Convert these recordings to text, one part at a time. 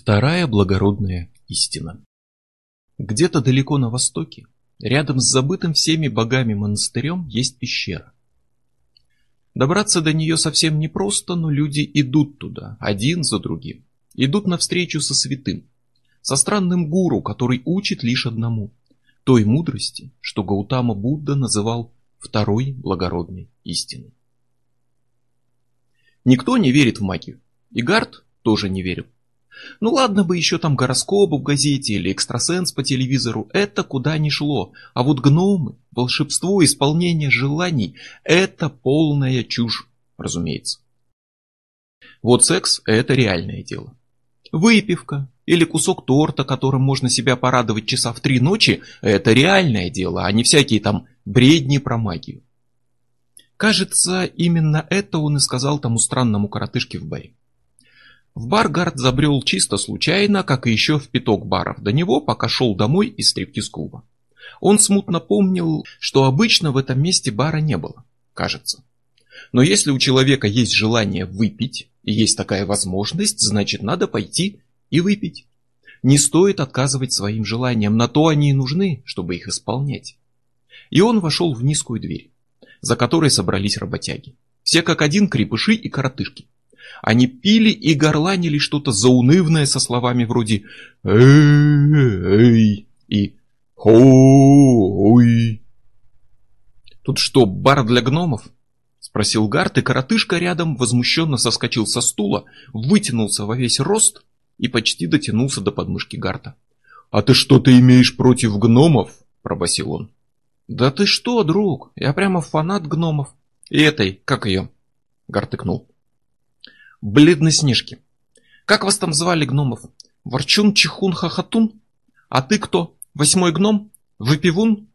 Вторая благородная истина. Где-то далеко на востоке, рядом с забытым всеми богами монастырем, есть пещера. Добраться до нее совсем непросто, но люди идут туда, один за другим. Идут навстречу со святым, со странным гуру, который учит лишь одному – той мудрости, что Гаутама Будда называл второй благородной истиной. Никто не верит в магию. И Гард тоже не верил. Ну ладно бы еще там гороскоп в газете или экстрасенс по телевизору, это куда ни шло. А вот гномы, волшебство, исполнение желаний – это полная чушь, разумеется. Вот секс – это реальное дело. Выпивка или кусок торта, которым можно себя порадовать часа в три ночи – это реальное дело, а не всякие там бредни про магию. Кажется, именно это он и сказал тому странному коротышке в баре. В бар Гард забрел чисто случайно, как и еще в пяток баров до него, пока шел домой из стриптиз-клуба. Он смутно помнил, что обычно в этом месте бара не было, кажется. Но если у человека есть желание выпить, и есть такая возможность, значит надо пойти и выпить. Не стоит отказывать своим желаниям, на то они и нужны, чтобы их исполнять. И он вошел в низкую дверь, за которой собрались работяги. Все как один крепыши и коротышки. Они пили и горланили что-то заунывное со словами вроде «эй» и «хой». «Тут что, бар для гномов?» — спросил Гарт, и коротышка рядом возмущенно соскочил со стула, вытянулся во весь рост и почти дотянулся до подмышки Гарта. «А ты что-то имеешь против гномов?» — пробасил он. «Да ты что, друг, я прямо фанат гномов. И этой, как ее?» — Гарт икнул бледноснежки. Как вас там звали, гномов? Ворчун, Чихун, Хохотун? А ты кто? Восьмой гном? Выпивун?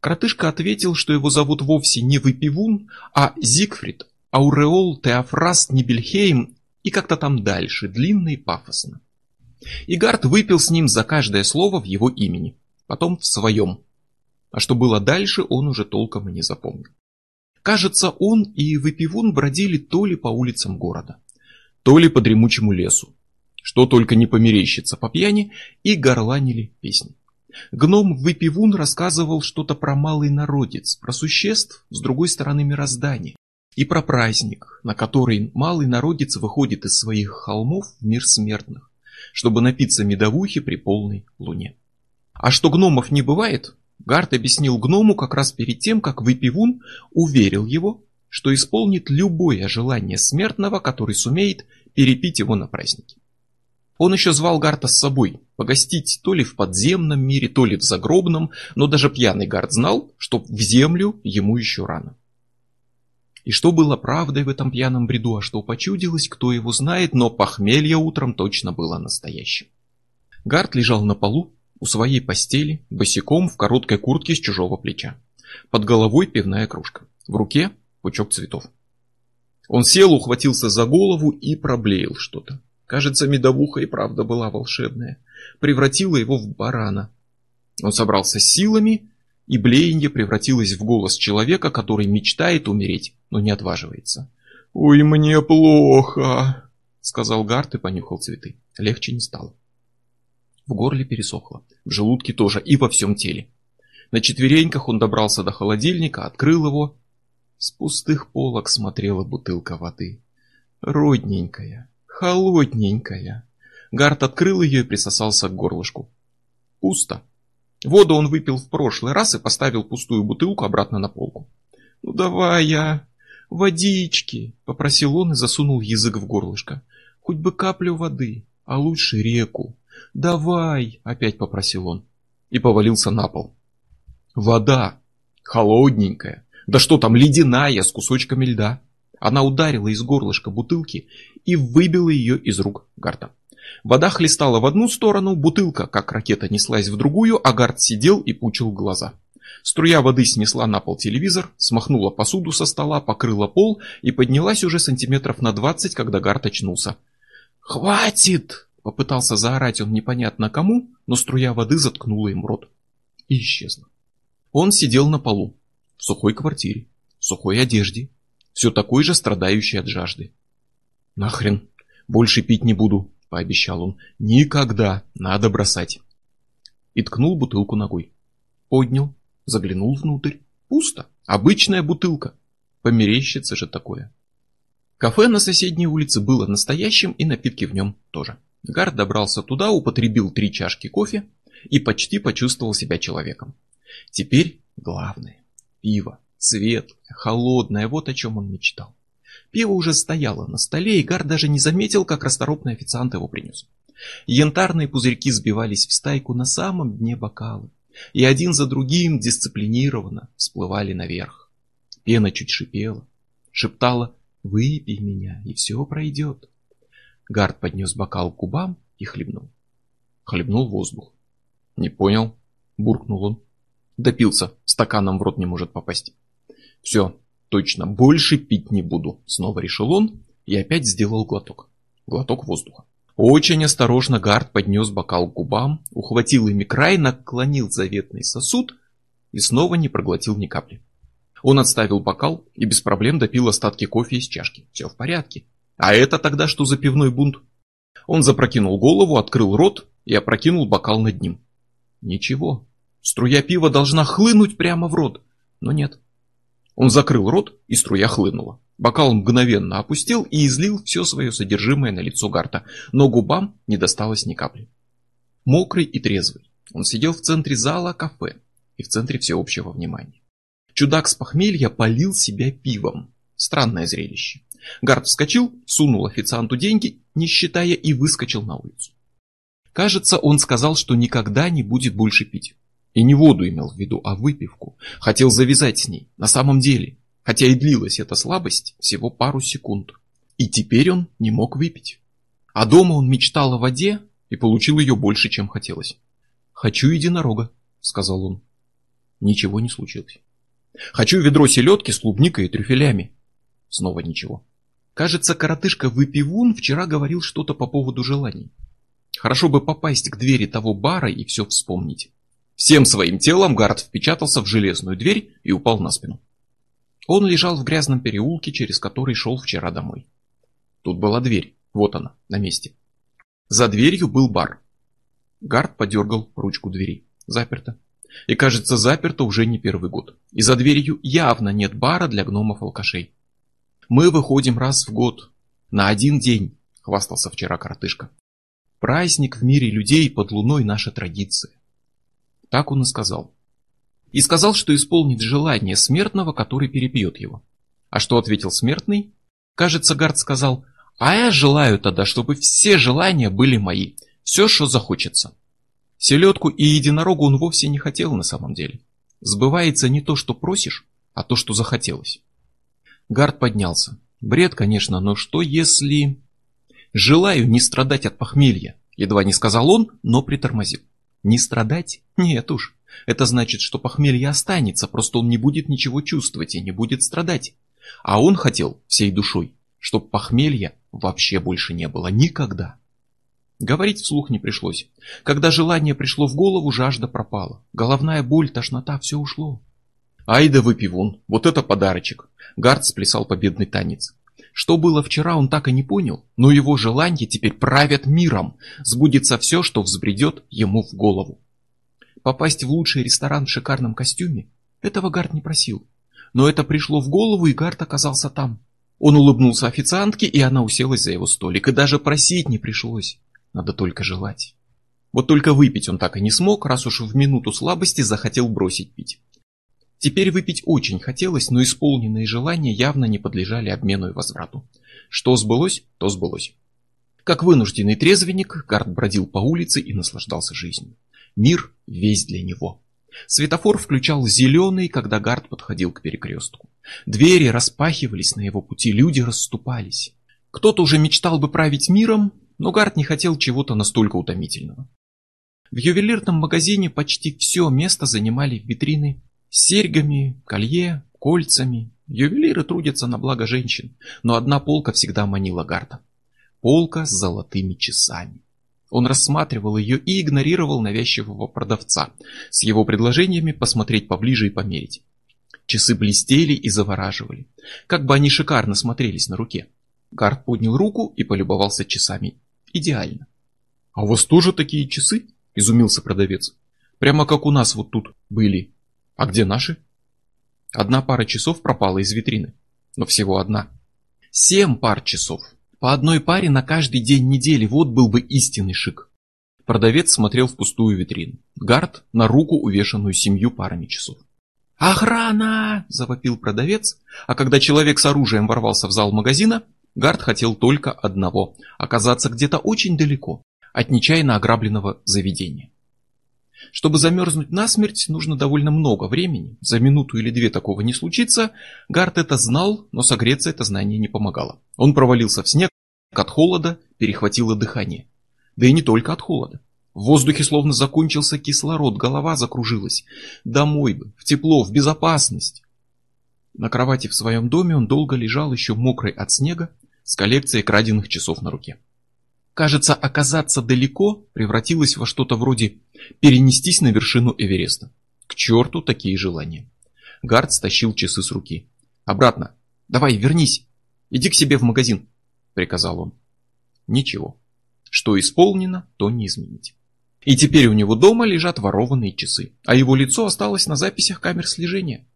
Кротышка ответил, что его зовут вовсе не Выпивун, а Зигфрид, Ауреол, Теофраст, Нибельхейм и как-то там дальше, длинно и пафосно. Игард выпил с ним за каждое слово в его имени, потом в своем. А что было дальше, он уже толком и не запомнил. Кажется, он и Выпивун бродили то ли по улицам города, то ли по дремучему лесу, что только не померещится по пьяни, и горланили песни. Гном Выпивун рассказывал что-то про малый народец, про существ с другой стороны мироздания, и про праздник, на который малый народец выходит из своих холмов в мир смертных, чтобы напиться медовухи при полной луне. А что гномов не бывает, Гард объяснил гному как раз перед тем, как Выпивун уверил его, что исполнит любое желание смертного, который сумеет перепить его на празднике. Он еще звал Гарта с собой, погостить то ли в подземном мире, то ли в загробном, но даже пьяный Гард знал, что в землю ему еще рано. И что было правдой в этом пьяном бреду, а что почудилось, кто его знает, но похмелье утром точно было настоящим. Гард лежал на полу, у своей постели, босиком в короткой куртке с чужого плеча. Под головой пивная кружка. В руке пучок цветов. Он сел, ухватился за голову и проблеял что-то. Кажется, медовуха и правда была волшебная. Превратила его в барана. Он собрался с силами, и блеяние превратилось в голос человека, который мечтает умереть, но не отваживается. «Ой, мне плохо», — сказал Гарт и понюхал цветы. Легче не стало. В горле пересохло, в желудке тоже и во всем теле. На четвереньках он добрался до холодильника, открыл его. С пустых полок смотрела бутылка воды. Родненькая, холодненькая. Гарт открыл ее и присосался к горлышку. Пусто. Воду он выпил в прошлый раз и поставил пустую бутылку обратно на полку. «Ну давай я... водички!» — попросил он и засунул язык в горлышко. «Хоть бы каплю воды, а лучше реку». «Давай!» — опять попросил он. И повалился на пол. Вода. Холодненькая. Да что там, ледяная, с кусочками льда. Она ударила из горлышка бутылки и выбила ее из рук Гарта. Вода хлестала в одну сторону, бутылка, как ракета, неслась в другую, а Гарт сидел и пучил глаза. Струя воды снесла на пол телевизор, смахнула посуду со стола, покрыла пол и поднялась уже сантиметров на двадцать, когда Гарт очнулся. «Хватит!» Попытался заорать он непонятно кому, но струя воды заткнула им рот. И исчезла. Он сидел на полу, в сухой квартире, в сухой одежде, все такой же страдающий от жажды. «Нахрен, больше пить не буду», — пообещал он. Никогда надо бросать. И ткнул бутылку ногой. Поднял, заглянул внутрь. Пусто. Обычная бутылка. Померещится же такое. Кафе на соседней улице было настоящим, и напитки в нем тоже. Гард добрался туда, употребил три чашки кофе и почти почувствовал себя человеком. Теперь главное. Пиво. Светлое, холодное, вот о чем он мечтал. Пиво уже стояло на столе, и Гар даже не заметил, как расторопный официант его принес. Янтарные пузырьки сбивались в стайку на самом дне бокала, и один за другим дисциплинированно всплывали наверх. Пена чуть шипела, шептала «Выпей меня, и все пройдет». Гард поднес бокал к губам и хлебнул. Хлебнул воздух. «Не понял», — буркнул он. Допился, стаканом в рот не может попасть. «Все, точно, больше пить не буду», — снова решил он и опять сделал глоток. Глоток воздуха. Очень осторожно Гард поднес бокал к губам, ухватил ими край, наклонил заветный сосуд и снова не проглотил ни капли. Он отставил бокал и без проблем допил остатки кофе из чашки. Все в порядке. А это тогда что за пивной бунт? Он запрокинул голову, открыл рот и опрокинул бокал над ним. Ничего. Струя пива должна хлынуть прямо в рот. Но нет. Он закрыл рот, и струя хлынула. Бокал мгновенно опустил и излил все свое содержимое на лицо Гарта, но губам не досталось ни капли. Мокрый и трезвый, он сидел в центре зала кафе и в центре всеобщего внимания. Чудак с похмелья полил себя пивом. Странное зрелище. Гард вскочил, сунул официанту деньги, не считая, и выскочил на улицу. Кажется, он сказал, что никогда не будет больше пить. И не воду имел в виду, а выпивку. Хотел завязать с ней. На самом деле. Хотя и длилась эта слабость всего пару секунд. И теперь он не мог выпить. А дома он мечтал о воде и получил ее больше, чем хотелось. «Хочу единорога», — сказал он. Ничего не случилось. «Хочу ведро селедки с клубникой и трюфелями». Снова ничего. Кажется, коротышка-выпивун вчера говорил что-то по поводу желаний. Хорошо бы попасть к двери того бара и все вспомнить. Всем своим телом Гард впечатался в железную дверь и упал на спину. Он лежал в грязном переулке, через который шел вчера домой. Тут была дверь, вот она, на месте. За дверью был бар. Гард подергал ручку двери. Заперто. И кажется, заперто уже не первый год. И за дверью явно нет бара для гномов-алкашей. Мы выходим раз в год. На один день, хвастался вчера коротышка. Праздник в мире людей под луной наша традиция. Так он и сказал. И сказал, что исполнит желание смертного, который перебьет его. А что ответил смертный? Кажется, Гард сказал, а я желаю тогда, чтобы все желания были мои, все, что захочется. Селедку и единорогу он вовсе не хотел на самом деле. Сбывается не то, что просишь, а то, что захотелось. Гард поднялся. Бред, конечно, но что если... Желаю не страдать от похмелья, едва не сказал он, но притормозил. Не страдать? Нет уж. Это значит, что похмелье останется, просто он не будет ничего чувствовать и не будет страдать. А он хотел всей душой, чтобы похмелья вообще больше не было никогда. Говорить вслух не пришлось. Когда желание пришло в голову, жажда пропала. Головная боль, тошнота, все ушло. Ай да выпивун, вот это подарочек. Гард сплясал победный танец. Что было вчера, он так и не понял, но его желания теперь правят миром. Сбудется все, что взбредет ему в голову. Попасть в лучший ресторан в шикарном костюме? Этого Гард не просил. Но это пришло в голову, и Гард оказался там. Он улыбнулся официантке, и она уселась за его столик. И даже просить не пришлось. Надо только желать. Вот только выпить он так и не смог, раз уж в минуту слабости захотел бросить пить. Теперь выпить очень хотелось, но исполненные желания явно не подлежали обмену и возврату. Что сбылось, то сбылось. Как вынужденный трезвенник, Гард бродил по улице и наслаждался жизнью. Мир весь для него. Светофор включал зеленый, когда Гард подходил к перекрестку. Двери распахивались на его пути, люди расступались. Кто-то уже мечтал бы править миром, но Гард не хотел чего-то настолько утомительного. В ювелирном магазине почти все место занимали витрины серьгами, колье, кольцами. Ювелиры трудятся на благо женщин, но одна полка всегда манила Гарта. Полка с золотыми часами. Он рассматривал ее и игнорировал навязчивого продавца с его предложениями посмотреть поближе и померить. Часы блестели и завораживали. Как бы они шикарно смотрелись на руке. Гард поднял руку и полюбовался часами. идеально. «А у вас тоже такие часы?» – изумился продавец. «Прямо как у нас вот тут были. А где наши?» Одна пара часов пропала из витрины, но всего одна. Семь пар часов. По одной паре на каждый день недели, вот был бы истинный шик. Продавец смотрел в пустую витрину. Гард на руку, увешанную семью парами часов. «Охрана!» – завопил продавец, а когда человек с оружием ворвался в зал магазина, Гард хотел только одного – оказаться где-то очень далеко от нечаянно ограбленного заведения. Чтобы замерзнуть насмерть, нужно довольно много времени. За минуту или две такого не случится. Гард это знал, но согреться это знание не помогало. Он провалился в снег, от холода перехватило дыхание. Да и не только от холода. В воздухе словно закончился кислород, голова закружилась. Домой бы, в тепло, в безопасность. На кровати в своем доме он долго лежал, еще мокрый от снега, с коллекцией краденных часов на руке. Кажется, оказаться далеко превратилось во что-то вроде перенестись на вершину Эвереста. К черту такие желания. Гард стащил часы с руки. «Обратно. Давай, вернись. Иди к себе в магазин», — приказал он. Ничего. Что исполнено, то не изменить. И теперь у него дома лежат ворованные часы, а его лицо осталось на записях камер слежения.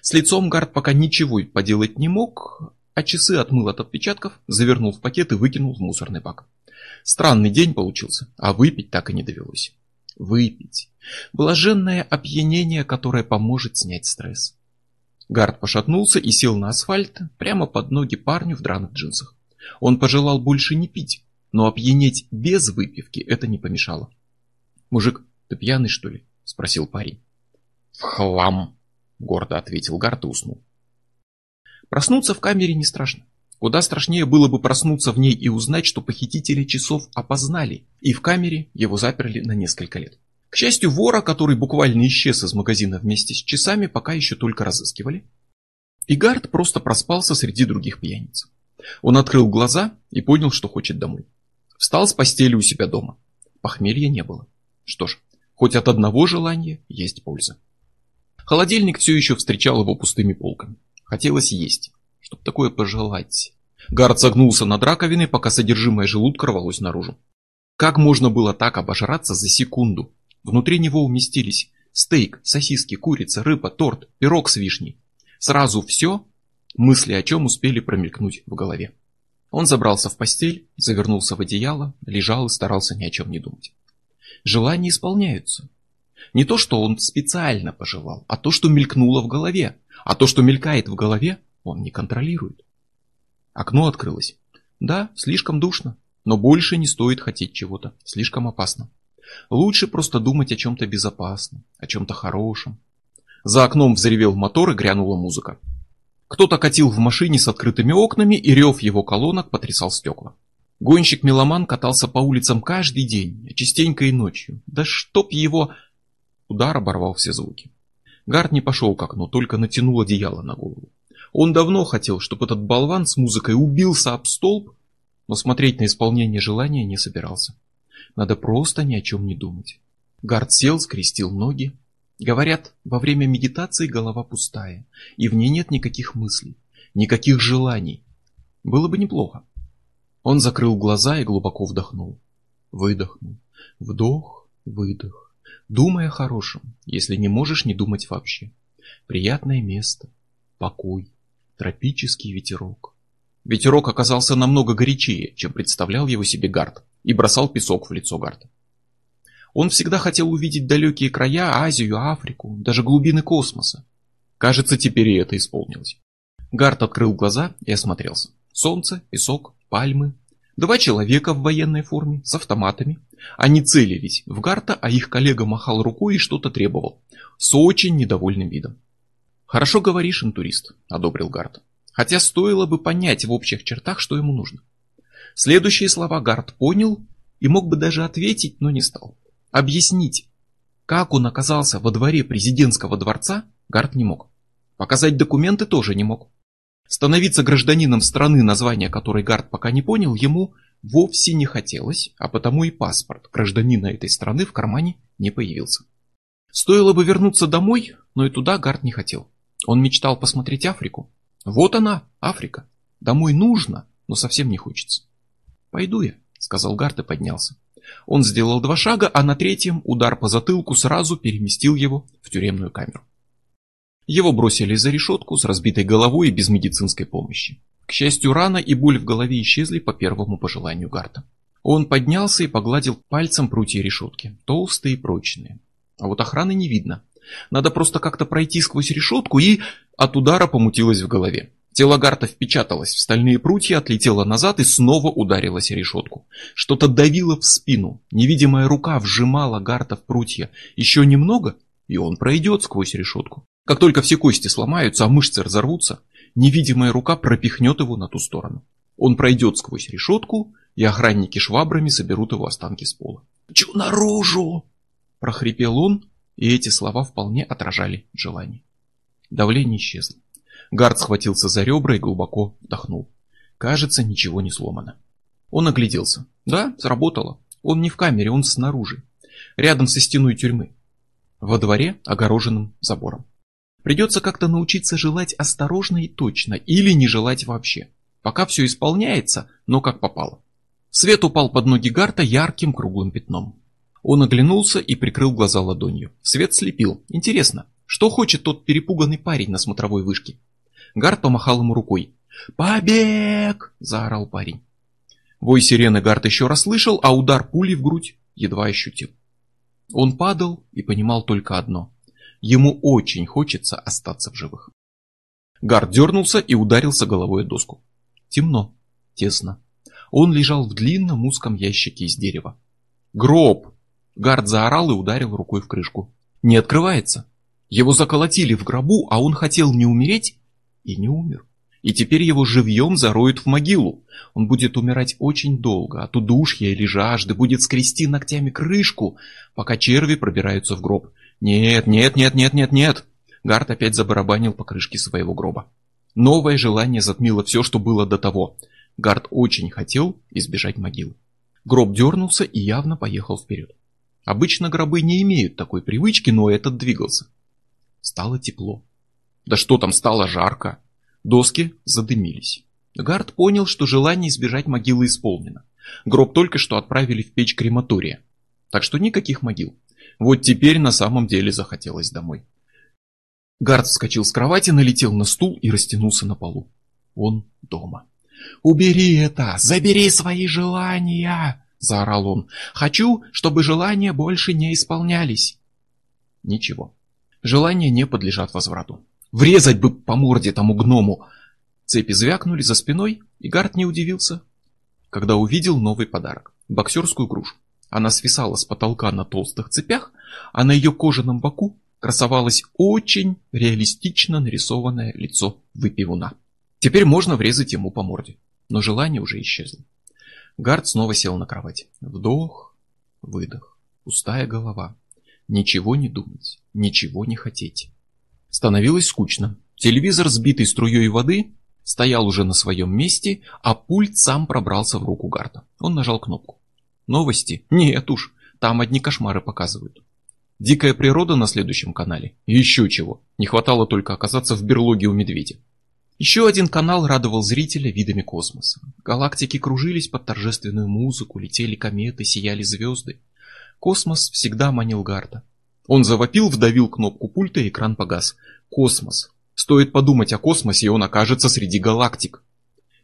С лицом Гард пока ничего поделать не мог, а часы отмыл от отпечатков, завернул в пакет и выкинул в мусорный бак. Странный день получился, а выпить так и не довелось. Выпить. Блаженное опьянение, которое поможет снять стресс. Гард пошатнулся и сел на асфальт прямо под ноги парню в драных джинсах. Он пожелал больше не пить, но опьянеть без выпивки это не помешало. «Мужик, ты пьяный, что ли?» — спросил парень. «В хлам!» — гордо ответил Гард и уснул. Проснуться в камере не страшно. Куда страшнее было бы проснуться в ней и узнать, что похитители часов опознали, и в камере его заперли на несколько лет. К счастью, вора, который буквально исчез из магазина вместе с часами, пока еще только разыскивали. И Гард просто проспался среди других пьяниц. Он открыл глаза и понял, что хочет домой. Встал с постели у себя дома. Похмелья не было. Что ж, хоть от одного желания есть польза. Холодильник все еще встречал его пустыми полками. Хотелось есть, чтоб такое пожелать. Гард согнулся над раковиной, пока содержимое желудка рвалось наружу. Как можно было так обожраться за секунду? Внутри него уместились стейк, сосиски, курица, рыба, торт, пирог с вишней. Сразу все, мысли о чем успели промелькнуть в голове. Он забрался в постель, завернулся в одеяло, лежал и старался ни о чем не думать. Желания исполняются. Не то, что он специально пожелал, а то, что мелькнуло в голове. А то, что мелькает в голове, он не контролирует. Окно открылось. Да, слишком душно, но больше не стоит хотеть чего-то. Слишком опасно. Лучше просто думать о чем-то безопасном, о чем-то хорошем. За окном взревел мотор и грянула музыка. Кто-то катил в машине с открытыми окнами, и рев его колонок потрясал стекла. Гонщик-меломан катался по улицам каждый день, частенько и ночью. Да чтоб его... Удар оборвал все звуки. Гард не пошел к окну, только натянул одеяло на голову. Он давно хотел, чтобы этот болван с музыкой убился об столб, но смотреть на исполнение желания не собирался. Надо просто ни о чем не думать. Гард сел, скрестил ноги. Говорят, во время медитации голова пустая, и в ней нет никаких мыслей, никаких желаний. Было бы неплохо. Он закрыл глаза и глубоко вдохнул. Выдохнул. Вдох, выдох. Думай о хорошем, если не можешь не думать вообще. Приятное место, покой, Тропический ветерок. Ветерок оказался намного горячее, чем представлял его себе Гард, и бросал песок в лицо Гарда. Он всегда хотел увидеть далекие края, Азию, Африку, даже глубины космоса. Кажется, теперь и это исполнилось. Гард открыл глаза и осмотрелся. Солнце, песок, пальмы. Два человека в военной форме, с автоматами. Они целились в Гарта, а их коллега махал рукой и что-то требовал. С очень недовольным видом. «Хорошо говоришь, интурист», — одобрил Гард. Хотя стоило бы понять в общих чертах, что ему нужно. Следующие слова Гард понял и мог бы даже ответить, но не стал. Объяснить, как он оказался во дворе президентского дворца, Гард не мог. Показать документы тоже не мог. Становиться гражданином страны, название которой Гард пока не понял, ему вовсе не хотелось, а потому и паспорт гражданина этой страны в кармане не появился. Стоило бы вернуться домой, но и туда Гард не хотел. Он мечтал посмотреть Африку. Вот она, Африка. Домой нужно, но совсем не хочется. «Пойду я», — сказал Гарт и поднялся. Он сделал два шага, а на третьем удар по затылку сразу переместил его в тюремную камеру. Его бросили за решетку с разбитой головой и без медицинской помощи. К счастью, рана и боль в голове исчезли по первому пожеланию Гарта. Он поднялся и погладил пальцем прутья решетки, толстые и прочные. А вот охраны не видно. Надо просто как-то пройти сквозь решетку и от удара помутилось в голове. Тело Гарта впечаталось в стальные прутья, отлетело назад и снова ударилось о решетку. Что-то давило в спину. Невидимая рука вжимала Гарта в прутья. Еще немного, и он пройдет сквозь решетку. Как только все кости сломаются, а мышцы разорвутся, невидимая рука пропихнет его на ту сторону. Он пройдет сквозь решетку, и охранники швабрами соберут его останки с пола. «Чу наружу!» – прохрипел он, и эти слова вполне отражали желание. Давление исчезло. Гард схватился за ребра и глубоко вдохнул. Кажется, ничего не сломано. Он огляделся. Да, сработало. Он не в камере, он снаружи. Рядом со стеной тюрьмы. Во дворе, огороженным забором. Придется как-то научиться желать осторожно и точно, или не желать вообще. Пока все исполняется, но как попало. Свет упал под ноги Гарта ярким круглым пятном. Он оглянулся и прикрыл глаза ладонью. Свет слепил. Интересно, что хочет тот перепуганный парень на смотровой вышке? Гарт помахал ему рукой. «Побег!» – заорал парень. Вой сирены Гарт еще раз слышал, а удар пули в грудь едва ощутил. Он падал и понимал только одно. Ему очень хочется остаться в живых. Гард дернулся и ударился головой о доску. Темно, тесно. Он лежал в длинном узком ящике из дерева. «Гроб!» Гард заорал и ударил рукой в крышку. «Не открывается!» Его заколотили в гробу, а он хотел не умереть и не умер. И теперь его живьем зароют в могилу. Он будет умирать очень долго, от удушья или жажды, будет скрести ногтями крышку, пока черви пробираются в гроб. Нет, нет, нет, нет, нет, нет. Гард опять забарабанил по крышке своего гроба. Новое желание затмило все, что было до того. Гард очень хотел избежать могилы. Гроб дернулся и явно поехал вперед. Обычно гробы не имеют такой привычки, но этот двигался. Стало тепло. Да что там, стало жарко. Доски задымились. Гард понял, что желание избежать могилы исполнено. Гроб только что отправили в печь крематория. Так что никаких могил. Вот теперь на самом деле захотелось домой. Гард вскочил с кровати, налетел на стул и растянулся на полу. Он дома. «Убери это! Забери свои желания!» — заорал он. «Хочу, чтобы желания больше не исполнялись!» Ничего. Желания не подлежат возврату. Врезать бы по морде тому гному! Цепи звякнули за спиной, и Гард не удивился, когда увидел новый подарок — боксерскую грушу. Она свисала с потолка на толстых цепях, а на ее кожаном боку красовалось очень реалистично нарисованное лицо выпивуна. Теперь можно врезать ему по морде, но желание уже исчезло. Гард снова сел на кровать. Вдох, выдох, пустая голова. Ничего не думать, ничего не хотеть. Становилось скучно. Телевизор, сбитый струей воды, стоял уже на своем месте, а пульт сам пробрался в руку Гарда. Он нажал кнопку. Новости? Нет уж, там одни кошмары показывают. Дикая природа на следующем канале? Еще чего. Не хватало только оказаться в берлоге у медведя. Еще один канал радовал зрителя видами космоса. Галактики кружились под торжественную музыку, летели кометы, сияли звезды. Космос всегда манил Гарта. Он завопил, вдавил кнопку пульта, и экран погас. Космос. Стоит подумать о космосе, и он окажется среди галактик.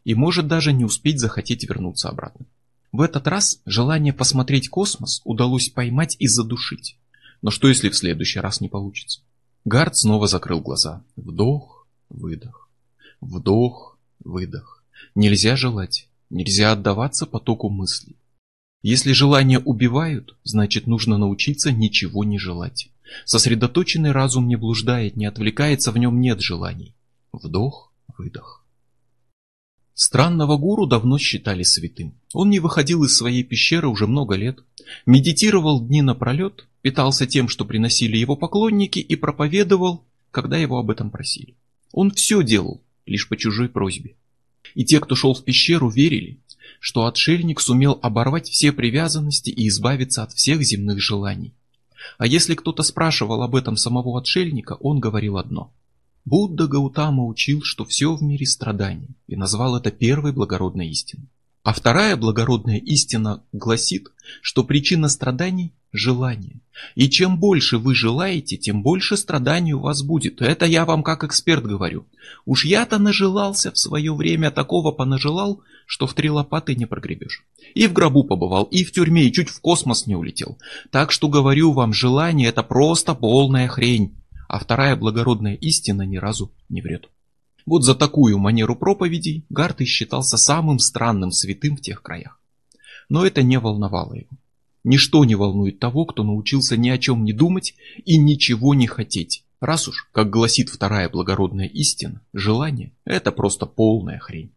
И может даже не успеть захотеть вернуться обратно. В этот раз желание посмотреть космос удалось поймать и задушить. Но что если в следующий раз не получится? Гард снова закрыл глаза. Вдох, выдох. Вдох, выдох. Нельзя желать. Нельзя отдаваться потоку мыслей. Если желания убивают, значит нужно научиться ничего не желать. Сосредоточенный разум не блуждает, не отвлекается, в нем нет желаний. Вдох, выдох. Странного гуру давно считали святым. Он не выходил из своей пещеры уже много лет, медитировал дни напролет, питался тем, что приносили его поклонники, и проповедовал, когда его об этом просили. Он все делал, лишь по чужой просьбе. И те, кто шел в пещеру, верили, что отшельник сумел оборвать все привязанности и избавиться от всех земных желаний. А если кто-то спрашивал об этом самого отшельника, он говорил одно Будда Гаутама учил, что все в мире страдания, и назвал это первой благородной истиной. А вторая благородная истина гласит, что причина страданий – желание. И чем больше вы желаете, тем больше страданий у вас будет. Это я вам как эксперт говорю. Уж я-то нажелался в свое время, такого понажелал, что в три лопаты не прогребешь. И в гробу побывал, и в тюрьме, и чуть в космос не улетел. Так что говорю вам, желание – это просто полная хрень. А вторая благородная истина ни разу не врет. Вот за такую манеру проповедей Гарты считался самым странным святым в тех краях. Но это не волновало его. Ничто не волнует того, кто научился ни о чем не думать и ничего не хотеть. Раз уж, как гласит вторая благородная истина, желание – это просто полная хрень.